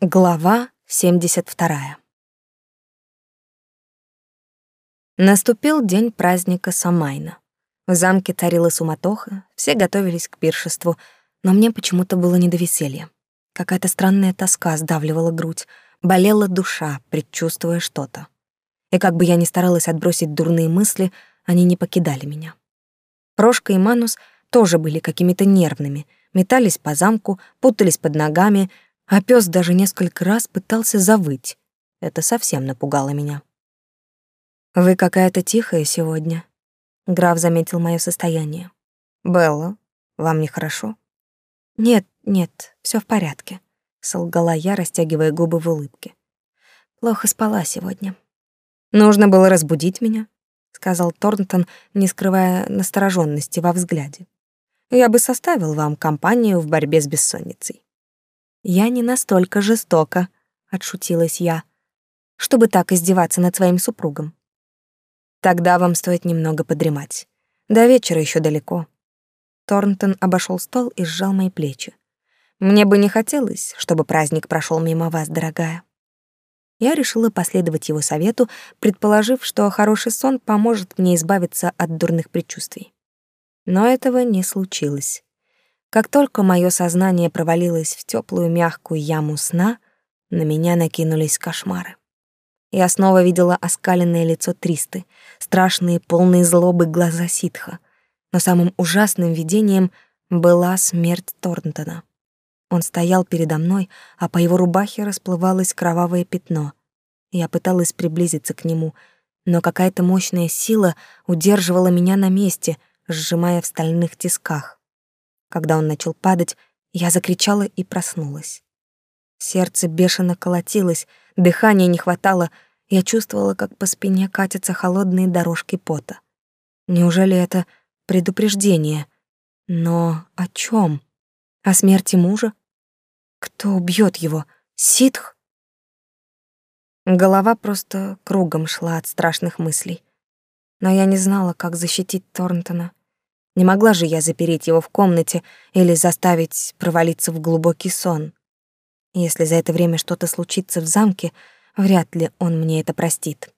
Глава 72. Наступил день праздника Самайна. В замке царила суматоха, все готовились к пиршеству, но мне почему-то было не до веселья. Какая-то странная тоска сдавливала грудь, болела душа, предчувствуя что-то. И как бы я ни старалась отбросить дурные мысли, они не покидали меня. Прошка и Манус тоже были какими-то нервными, метались по замку, путались под ногами — а пес даже несколько раз пытался завыть. Это совсем напугало меня. «Вы какая-то тихая сегодня», — граф заметил мое состояние. «Белла, вам нехорошо?» «Нет, нет, все в порядке», — солгала я, растягивая губы в улыбке. «Плохо спала сегодня». «Нужно было разбудить меня», — сказал Торнтон, не скрывая настороженности во взгляде. «Я бы составил вам компанию в борьбе с бессонницей». Я не настолько жестока, отшутилась я, чтобы так издеваться над своим супругом. Тогда вам стоит немного подремать. До вечера еще далеко. Торнтон обошел стол и сжал мои плечи. Мне бы не хотелось, чтобы праздник прошел мимо вас, дорогая. Я решила последовать его совету, предположив, что хороший сон поможет мне избавиться от дурных предчувствий. Но этого не случилось. Как только мое сознание провалилось в теплую мягкую яму сна, на меня накинулись кошмары. Я снова видела оскаленное лицо Тристы, страшные, полные злобы глаза ситха. Но самым ужасным видением была смерть Торнтона. Он стоял передо мной, а по его рубахе расплывалось кровавое пятно. Я пыталась приблизиться к нему, но какая-то мощная сила удерживала меня на месте, сжимая в стальных тисках. Когда он начал падать, я закричала и проснулась. Сердце бешено колотилось, дыхания не хватало, я чувствовала, как по спине катятся холодные дорожки пота. Неужели это предупреждение? Но о чем? О смерти мужа? Кто убьет его? Ситх? Голова просто кругом шла от страшных мыслей. Но я не знала, как защитить Торнтона. Не могла же я запереть его в комнате или заставить провалиться в глубокий сон. Если за это время что-то случится в замке, вряд ли он мне это простит.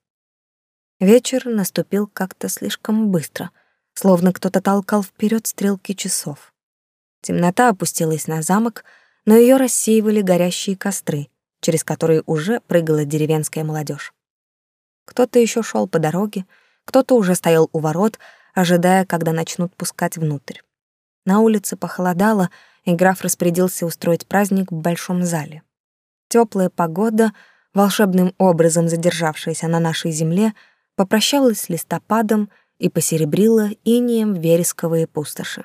Вечер наступил как-то слишком быстро, словно кто-то толкал вперед стрелки часов. Темнота опустилась на замок, но ее рассеивали горящие костры, через которые уже прыгала деревенская молодежь. Кто-то еще шел по дороге, кто-то уже стоял у ворот, ожидая, когда начнут пускать внутрь. На улице похолодало, и граф распорядился устроить праздник в большом зале. Теплая погода, волшебным образом задержавшаяся на нашей земле, попрощалась с листопадом и посеребрила инеем вересковые пустоши.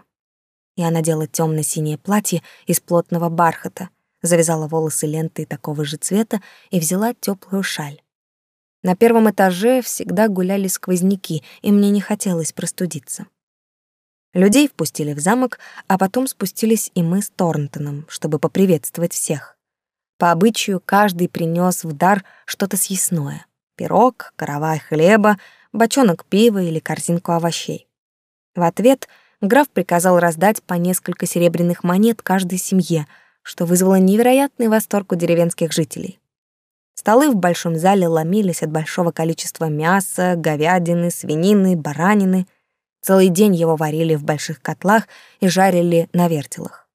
Я надела темно синее платье из плотного бархата, завязала волосы лентой такого же цвета и взяла теплую шаль. На первом этаже всегда гуляли сквозняки, и мне не хотелось простудиться. Людей впустили в замок, а потом спустились и мы с Торнтоном, чтобы поприветствовать всех. По обычаю каждый принес в дар что-то съестное: пирог, каравай хлеба, бочонок пива или корзинку овощей. В ответ граф приказал раздать по несколько серебряных монет каждой семье, что вызвало невероятный восторг у деревенских жителей. Столы в большом зале ломились от большого количества мяса, говядины, свинины, баранины. Целый день его варили в больших котлах и жарили на вертелах.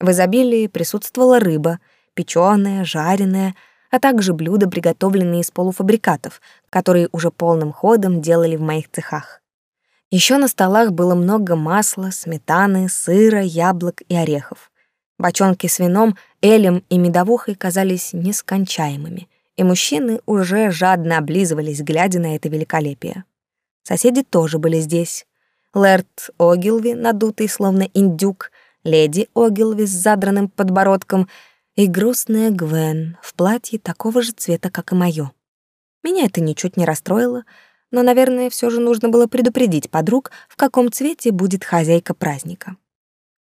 В изобилии присутствовала рыба, печёная, жареная, а также блюда, приготовленные из полуфабрикатов, которые уже полным ходом делали в моих цехах. Еще на столах было много масла, сметаны, сыра, яблок и орехов. Бочонки с вином, элем и медовухой казались нескончаемыми, и мужчины уже жадно облизывались, глядя на это великолепие. Соседи тоже были здесь. Лэрд Огилви, надутый словно индюк, леди Огилви с задранным подбородком и грустная Гвен в платье такого же цвета, как и моё. Меня это ничуть не расстроило, но, наверное, все же нужно было предупредить подруг, в каком цвете будет хозяйка праздника.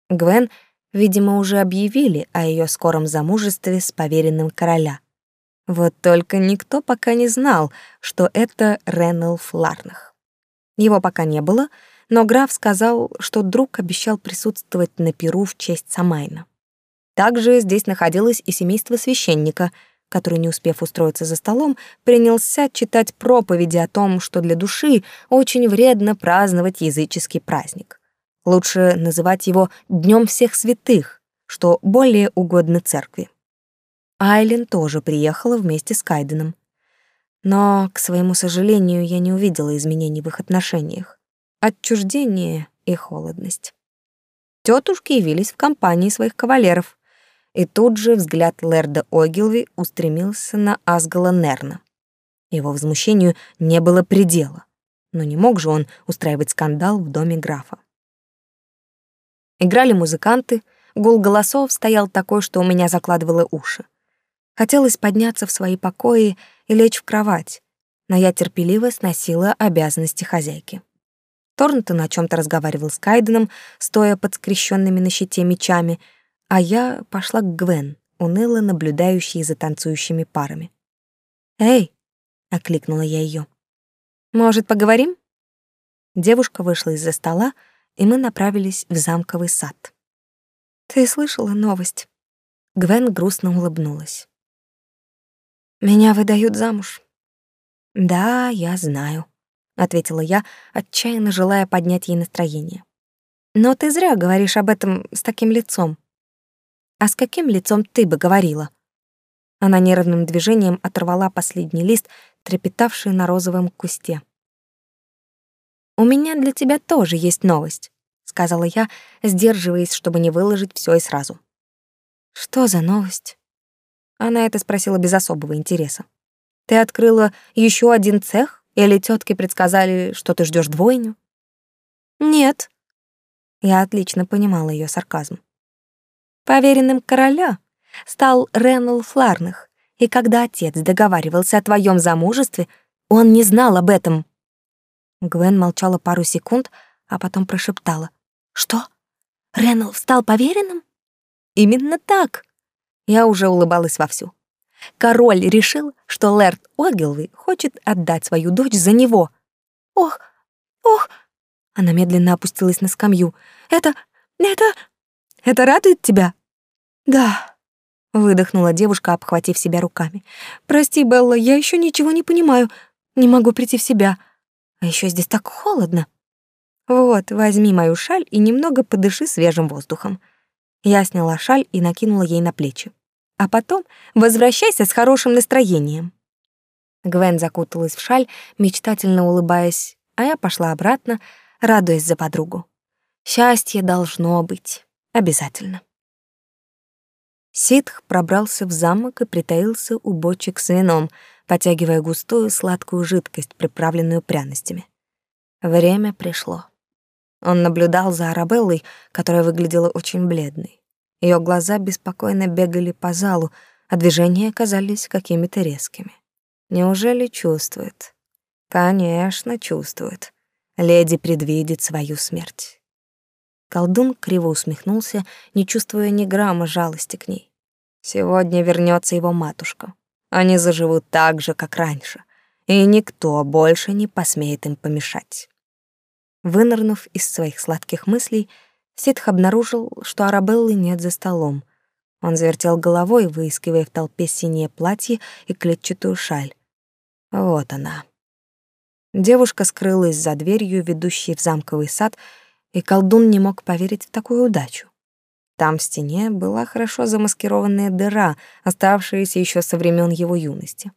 Гвен — Видимо, уже объявили о ее скором замужестве с поверенным короля. Вот только никто пока не знал, что это Реналф Ларнах. Его пока не было, но граф сказал, что друг обещал присутствовать на пиру в честь Самайна. Также здесь находилось и семейство священника, который, не успев устроиться за столом, принялся читать проповеди о том, что для души очень вредно праздновать языческий праздник. Лучше называть его Днем всех святых, что более угодно церкви. Айлин тоже приехала вместе с Кайденом. Но, к своему сожалению, я не увидела изменений в их отношениях. Отчуждение и холодность. Тетушки явились в компании своих кавалеров, и тут же взгляд Лерда Огилви устремился на Асгала Нерна. Его возмущению не было предела, но не мог же он устраивать скандал в доме графа. Играли музыканты, гул голосов стоял такой, что у меня закладывало уши. Хотелось подняться в свои покои и лечь в кровать, но я терпеливо сносила обязанности хозяйки. Торнтон о чем то разговаривал с Кайденом, стоя под скрещенными на щите мечами, а я пошла к Гвен, уныло наблюдающей за танцующими парами. «Эй!» — окликнула я ее. «Может, поговорим?» Девушка вышла из-за стола, и мы направились в замковый сад. «Ты слышала новость?» Гвен грустно улыбнулась. Меня выдают замуж. Да, я знаю, ответила я, отчаянно желая поднять ей настроение. Но ты зря говоришь об этом с таким лицом. А с каким лицом ты бы говорила? Она нервным движением оторвала последний лист, трепетавший на розовом кусте. У меня для тебя тоже есть новость, сказала я, сдерживаясь, чтобы не выложить все и сразу. Что за новость? Она это спросила без особого интереса. Ты открыла еще один цех или тетки предсказали, что ты ждешь двойню? Нет. Я отлично понимала ее сарказм. Поверенным короля стал Реннел Фларных, и когда отец договаривался о твоем замужестве, он не знал об этом. Гвен молчала пару секунд, а потом прошептала. «Что? Реннел стал поверенным?» «Именно так. Я уже улыбалась вовсю. Король решил, что Лэрд Огилви хочет отдать свою дочь за него. Ох, ох! Она медленно опустилась на скамью. Это, это, это радует тебя? Да, выдохнула девушка, обхватив себя руками. Прости, Белла, я еще ничего не понимаю. Не могу прийти в себя. А еще здесь так холодно. Вот, возьми мою шаль и немного подыши свежим воздухом. Я сняла шаль и накинула ей на плечи а потом возвращайся с хорошим настроением. Гвен закуталась в шаль, мечтательно улыбаясь, а я пошла обратно, радуясь за подругу. Счастье должно быть. Обязательно. Ситх пробрался в замок и притаился у бочек с вином, потягивая густую сладкую жидкость, приправленную пряностями. Время пришло. Он наблюдал за Арабеллой, которая выглядела очень бледной. Ее глаза беспокойно бегали по залу, а движения казались какими-то резкими. Неужели чувствует? Конечно, чувствует. Леди предвидит свою смерть. Колдун криво усмехнулся, не чувствуя ни грамма жалости к ней. Сегодня вернется его матушка. Они заживут так же, как раньше, и никто больше не посмеет им помешать. Вынырнув из своих сладких мыслей, Ситх обнаружил, что Арабеллы нет за столом. Он завертел головой, выискивая в толпе синее платье и клетчатую шаль. Вот она. Девушка скрылась за дверью, ведущей в замковый сад, и колдун не мог поверить в такую удачу. Там в стене была хорошо замаскированная дыра, оставшаяся еще со времен его юности.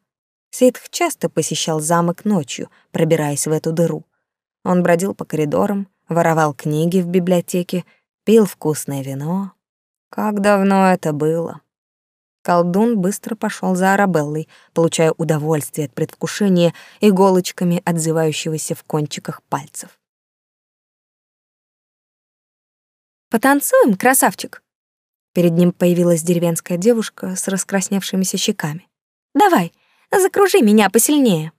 Сейдх часто посещал замок ночью, пробираясь в эту дыру. Он бродил по коридорам, воровал книги в библиотеке, пил вкусное вино. Как давно это было? Колдун быстро пошел за Арабеллой, получая удовольствие от предвкушения иголочками отзывающегося в кончиках пальцев. «Потанцуем, красавчик?» Перед ним появилась деревенская девушка с раскрасневшимися щеками. «Давай, закружи меня посильнее».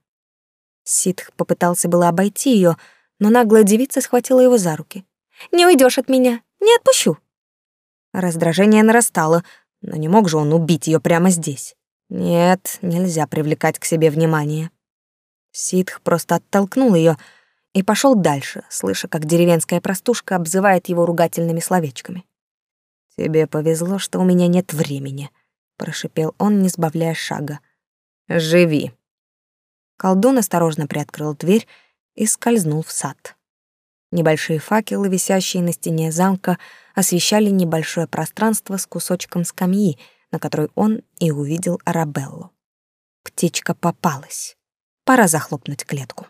Ситх попытался было обойти ее, но наглая девица схватила его за руки. «Не уйдешь от меня, не отпущу!» Раздражение нарастало, но не мог же он убить ее прямо здесь. Нет, нельзя привлекать к себе внимание. Ситх просто оттолкнул ее и пошел дальше, слыша, как деревенская простушка обзывает его ругательными словечками. «Тебе повезло, что у меня нет времени», — прошипел он, не сбавляя шага. «Живи». Колдун осторожно приоткрыл дверь и скользнул в сад. Небольшие факелы, висящие на стене замка, освещали небольшое пространство с кусочком скамьи, на которой он и увидел Арабеллу. Птичка попалась. Пора захлопнуть клетку.